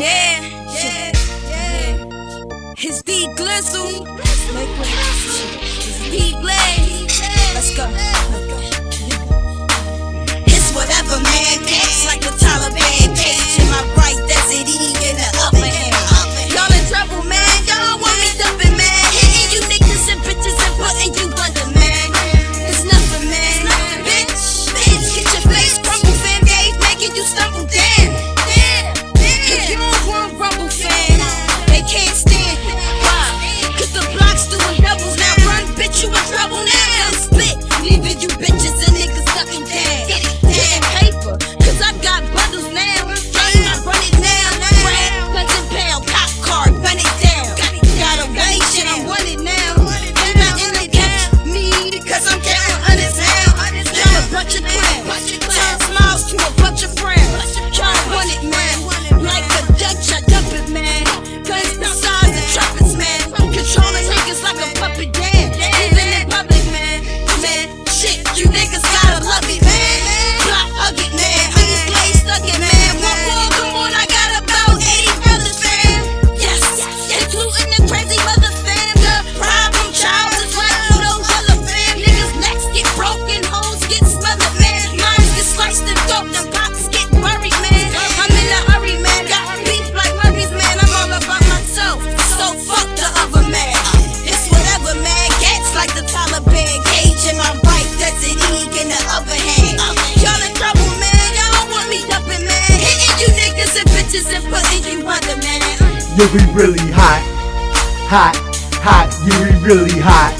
Yeah, yeah, yeah. It's D Glissel. It's D Blade. Let's go. Yeah, we really hot. Hot, hot, yeah, we really hot.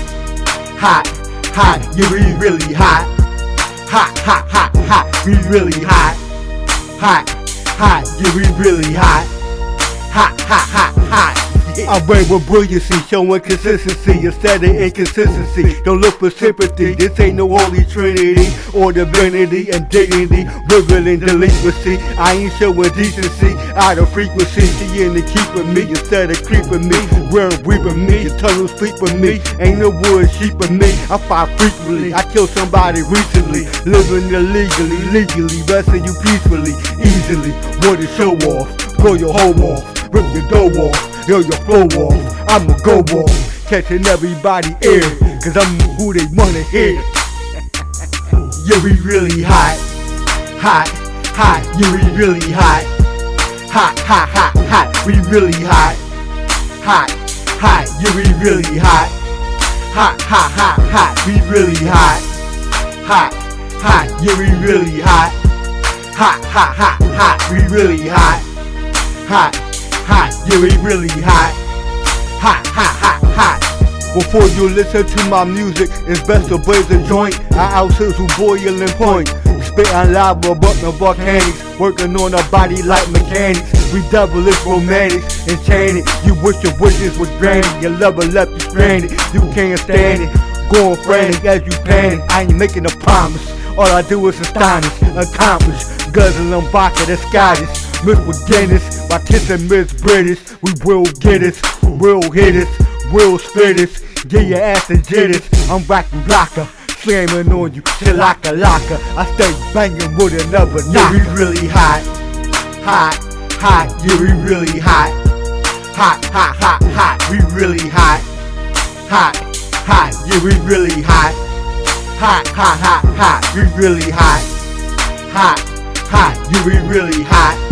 Hot, hot, yeah, we really hot. Hot, hot, hot, hot, we really hot. Hot, hot, yeah, we really hot. Hot, hot, hot, hot. I reign with brilliancy, showing consistency instead of inconsistency. Don't look for sympathy, this ain't no holy trinity or divinity and dignity, revealing delinquency. I ain't showing decency out of frequency. She in the keeping me instead of creeping me. Where weeping me, the tunnel sleeping me. Ain't no wood sheeping me. I fight frequently. I killed somebody recently, living illegally, legally, resting you peacefully, easily. Want to show off, blow your home off, rip your dough off. Yo, your flow off, I'ma go off, catching everybody ear, cause I'm who they wanna hear. yeah, we really hot, hot, hot, yeah, we really hot, hot, hot, hot, hot, we really hot, hot, hot, yeah, we really hot, hot, hot, hot, hot, we really hot, hot, hot, yeah, we really hot, hot, hot, hot, hot, we really hot, hot hot, yeah, we really hot. Hot, hot, hot, hot. Before you listen to my music, it's best to blaze a joint. I out who boiling point. Spitting lava, but no volcanics. Working on a body like mechanics. We devilish romantics, enchanted. You wish your wishes was granted. Your lover left you stranded. You can't stand it. Going frantic as you panic. I ain't making a promise. All I do is astonish, accomplish. Guzzling vodka, the Scottish. Miss McGinnis, by kissing Miss British, we will get it, real hitters, real spitters, get your ass and jitters. I'm rockin' blocker, slamming on you till like a locker. I stay banging with another knocker. Yeah, we really hot, hot, hot. Yeah, we really hot, hot, hot, hot, hot. We really hot, hot, hot. Yeah, we really hot, hot, hot, hot, hot. We really hot, hot, hot. Yeah, we really hot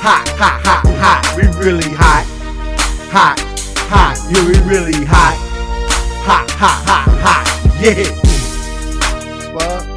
hot, hot, hot, hot, we really hot. Hot, hot, yeah, we really hot. Hot, hot, hot, hot, yeah. Fuck.